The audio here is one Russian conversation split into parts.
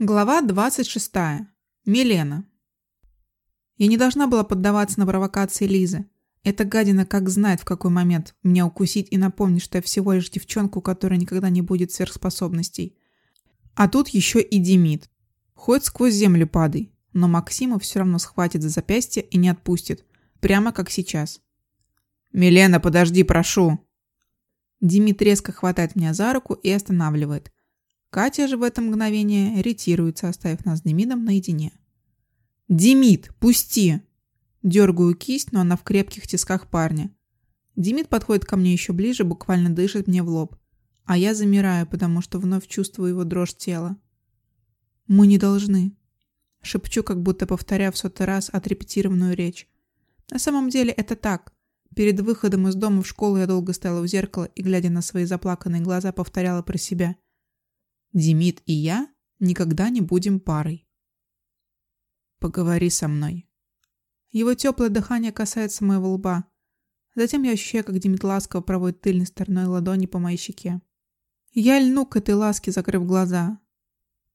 Глава 26. Милена. Я не должна была поддаваться на провокации Лизы. Эта гадина как знает, в какой момент меня укусить и напомнить, что я всего лишь девчонка, у которой никогда не будет сверхспособностей. А тут еще и Демид. Хоть сквозь землю падай, но Максимов все равно схватит за запястье и не отпустит. Прямо как сейчас. «Милена, подожди, прошу!» Демид резко хватает меня за руку и останавливает. Катя же в это мгновение ретируется, оставив нас с Демидом наедине. «Демид, пусти!» Дергаю кисть, но она в крепких тисках парня. Демид подходит ко мне еще ближе, буквально дышит мне в лоб. А я замираю, потому что вновь чувствую его дрожь тела. «Мы не должны», — шепчу, как будто повторяя в сотый раз отрепетированную речь. На самом деле это так. Перед выходом из дома в школу я долго стояла у зеркала и, глядя на свои заплаканные глаза, повторяла про себя. Демид и я никогда не будем парой. Поговори со мной. Его теплое дыхание касается моего лба. Затем я ощущаю, как Демид ласково проводит тыльной стороной ладони по моей щеке. Я льну к этой ласке, закрыв глаза.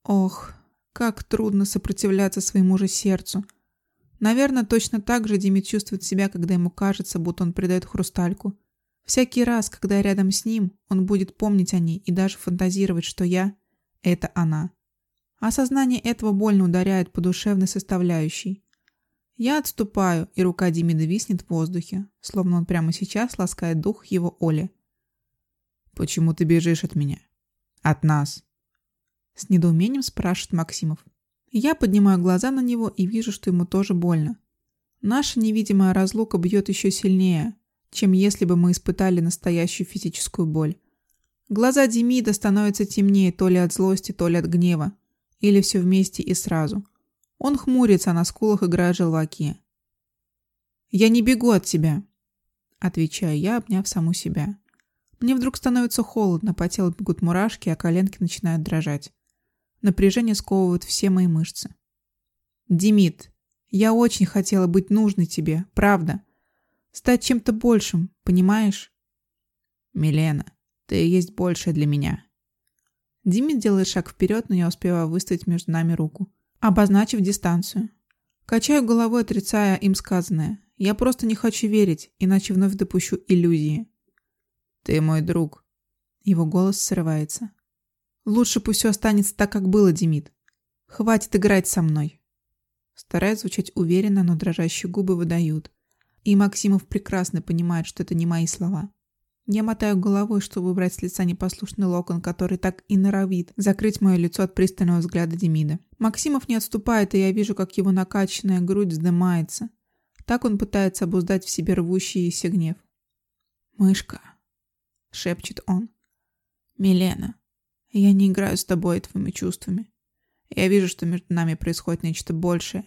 Ох, как трудно сопротивляться своему же сердцу. Наверное, точно так же Демид чувствует себя, когда ему кажется, будто он предает хрустальку. Всякий раз, когда я рядом с ним, он будет помнить о ней и даже фантазировать, что я это она. Осознание этого больно ударяет по душевной составляющей. Я отступаю, и рука Демида виснет в воздухе, словно он прямо сейчас ласкает дух его Оли. «Почему ты бежишь от меня? От нас?» С недоумением спрашивает Максимов. Я поднимаю глаза на него и вижу, что ему тоже больно. Наша невидимая разлука бьет еще сильнее, чем если бы мы испытали настоящую физическую боль. Глаза Демида становятся темнее то ли от злости, то ли от гнева. Или все вместе и сразу. Он хмурится, а на скулах играют желваки. «Я не бегу от тебя», — отвечаю я, обняв саму себя. Мне вдруг становится холодно, по телу бегут мурашки, а коленки начинают дрожать. Напряжение сковывает все мои мышцы. «Демид, я очень хотела быть нужной тебе, правда. Стать чем-то большим, понимаешь?» «Милена, ты есть больше для меня. Димит делает шаг вперед, но я успеваю выставить между нами руку, обозначив дистанцию. Качаю головой, отрицая им сказанное. Я просто не хочу верить, иначе вновь допущу иллюзии. Ты мой друг. Его голос срывается. Лучше пусть все останется так, как было, Демид. Хватит играть со мной. Стараюсь звучать уверенно, но дрожащие губы выдают. И Максимов прекрасно понимает, что это не мои слова. Я мотаю головой, чтобы убрать с лица непослушный локон, который так и норовит закрыть мое лицо от пристального взгляда Демида. Максимов не отступает, и я вижу, как его накачанная грудь вздымается. Так он пытается обуздать в себе рвущийся гнев. «Мышка», — шепчет он. «Милена, я не играю с тобой и твоими чувствами. Я вижу, что между нами происходит нечто большее,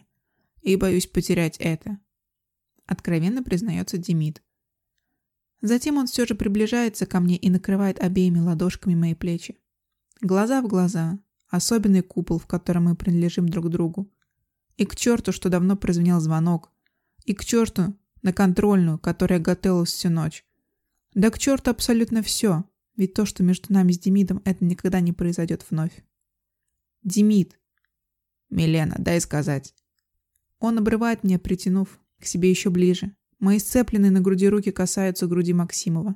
и боюсь потерять это», — откровенно признается Демид. Затем он все же приближается ко мне и накрывает обеими ладошками мои плечи. Глаза в глаза, особенный купол, в котором мы принадлежим друг другу. И к черту, что давно прозвенел звонок. И к черту на контрольную, которая готовилась всю ночь. Да к черту абсолютно все, ведь то, что между нами с Демидом, это никогда не произойдет вновь. Демид. Милена, дай сказать. Он обрывает меня, притянув к себе еще ближе. Мои сцепленные на груди руки касаются груди Максимова.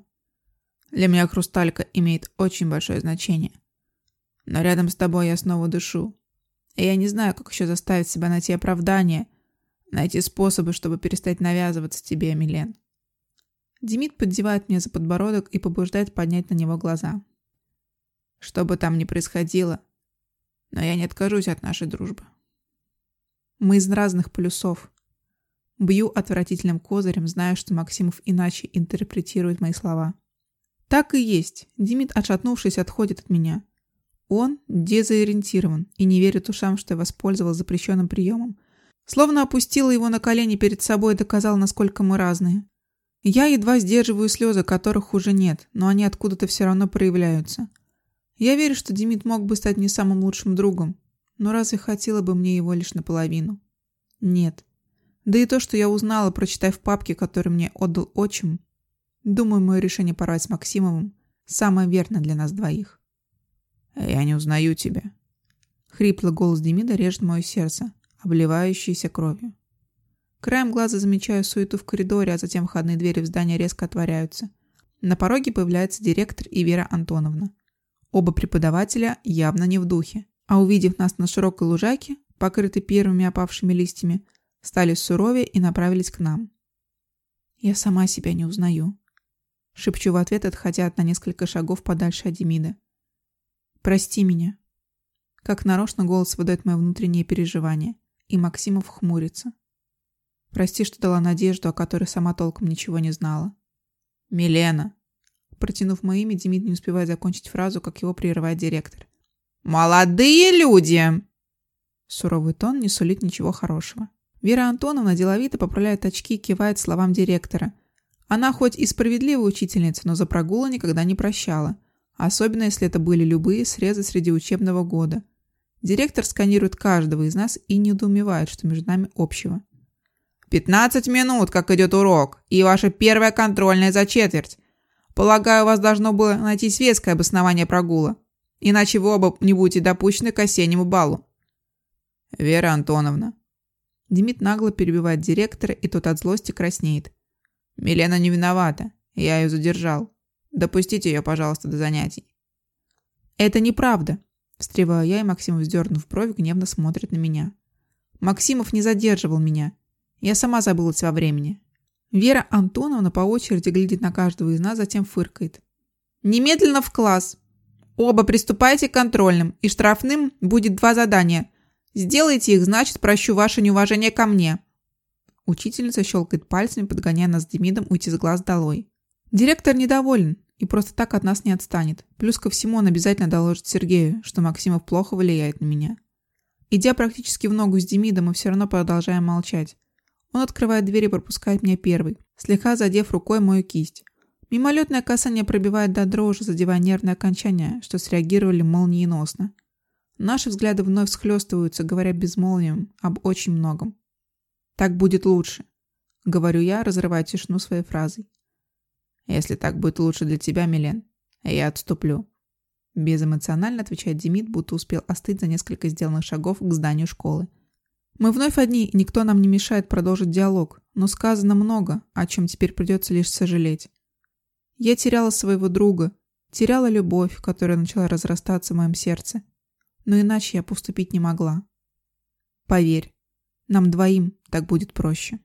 Для меня хрусталька имеет очень большое значение. Но рядом с тобой я снова дышу. И я не знаю, как еще заставить себя найти оправдание, найти способы, чтобы перестать навязываться тебе, Милен. Демид поддевает меня за подбородок и побуждает поднять на него глаза. Что бы там ни происходило, но я не откажусь от нашей дружбы. Мы из разных полюсов. Бью отвратительным козырем, зная, что Максимов иначе интерпретирует мои слова. Так и есть. Димит, отшатнувшись, отходит от меня. Он дезориентирован и не верит ушам, что я воспользовалась запрещенным приемом. Словно опустила его на колени перед собой и доказала, насколько мы разные. Я едва сдерживаю слезы, которых уже нет, но они откуда-то все равно проявляются. Я верю, что Демид мог бы стать не самым лучшим другом, но разве хотела бы мне его лишь наполовину? Нет. Да и то, что я узнала, прочитав папки, которые мне отдал отчим, думаю, мое решение порвать с Максимовым самое верное для нас двоих. «Я не узнаю тебя», — Хриплый голос Демида режет мое сердце, обливающееся кровью. Краем глаза замечаю суету в коридоре, а затем входные двери в здание резко отворяются. На пороге появляется директор и Вера Антоновна. Оба преподавателя явно не в духе, а увидев нас на широкой лужайке, покрытой первыми опавшими листьями, стали суровее и направились к нам. Я сама себя не узнаю. Шепчу в ответ, отходя на несколько шагов подальше от Демида. «Прости меня». Как нарочно голос выдает мое внутреннее переживание, и Максимов хмурится. «Прости, что дала надежду, о которой сама толком ничего не знала». «Милена!» Протянув мое имя, Демид не успевает закончить фразу, как его прерывает директор. «Молодые люди!» Суровый тон не сулит ничего хорошего. Вера Антоновна деловито поправляет очки и кивает словам директора. Она хоть и справедливая учительница, но за прогулы никогда не прощала. Особенно, если это были любые срезы среди учебного года. Директор сканирует каждого из нас и недоумевает, что между нами общего. «Пятнадцать минут, как идет урок, и ваша первая контрольная за четверть. Полагаю, у вас должно было найти светское обоснование прогула, иначе вы оба не будете допущены к осеннему балу». «Вера Антоновна». Демид нагло перебивает директора, и тот от злости краснеет. «Милена не виновата. Я ее задержал. Допустите ее, пожалуйста, до занятий». «Это неправда», – встреваю я, и Максимов, вздернув бровь, гневно смотрит на меня. «Максимов не задерживал меня. Я сама забылась во времени». Вера Антоновна по очереди глядит на каждого из нас, затем фыркает. «Немедленно в класс! Оба приступайте к контрольным, и штрафным будет два задания – Сделайте их, значит, прощу ваше неуважение ко мне». Учительница щелкает пальцами, подгоняя нас с Демидом уйти с глаз долой. Директор недоволен и просто так от нас не отстанет. Плюс ко всему он обязательно доложит Сергею, что Максимов плохо влияет на меня. Идя практически в ногу с Демидом, мы все равно продолжаем молчать. Он открывает дверь и пропускает меня первый, слегка задев рукой мою кисть. Мимолетное касание пробивает до дрожи, задевая нервное окончание, что среагировали молниеносно. Наши взгляды вновь схлестываются, говоря безмолвием об очень многом. «Так будет лучше», — говорю я, разрывая тишину своей фразой. «Если так будет лучше для тебя, Милен, я отступлю». Безэмоционально отвечает Демид, будто успел остыть за несколько сделанных шагов к зданию школы. Мы вновь одни, и никто нам не мешает продолжить диалог, но сказано много, о чем теперь придется лишь сожалеть. Я теряла своего друга, теряла любовь, которая начала разрастаться в моем сердце но иначе я поступить не могла. Поверь, нам двоим так будет проще.